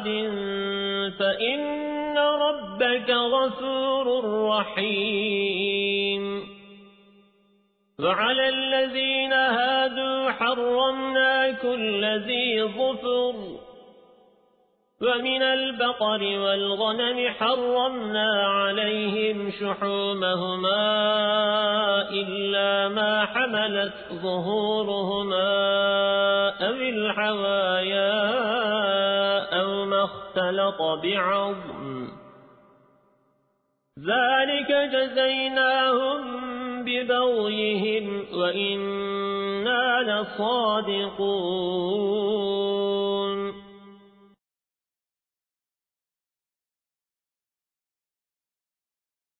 عاد فإن ربك غفور رحيم. وعلى الذين هادوا حرمنا كل ذي ظفر. ومن البقر والغنم حرمنا عليهم شحومهما إلا ما حملت ظهورهما أو الحوايا أو ما اختلط بعظم. ذلك جزيناهم ببغيهم وإنا لصادقون.